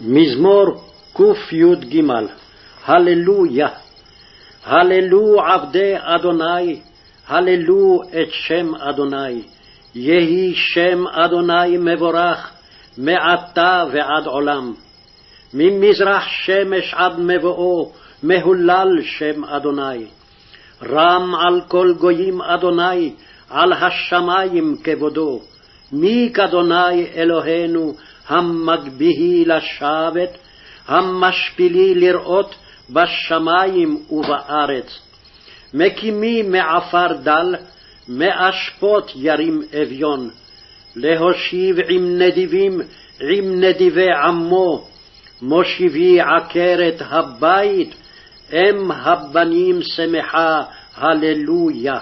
מזמור קי"ג הללויה הללו עבדי אדוני, הללו את שם אדוני. יהי שם אדוני מבורך, מעתה ועד עולם. ממזרח שמש עד מבואו, מהולל שם אדוני. רם על כל גויים אדוני, על השמים כבודו. מי כאדוני אלוהינו, המגביהי לשבת, המשפילי לראות בשמים ובארץ. מקימי מעפר דל, מאשפות ירים אביון, להושיב עם נדיבים, עם נדיבי עמו, מושיבי עקרת הבית, אם הבנים שמחה, הללויה.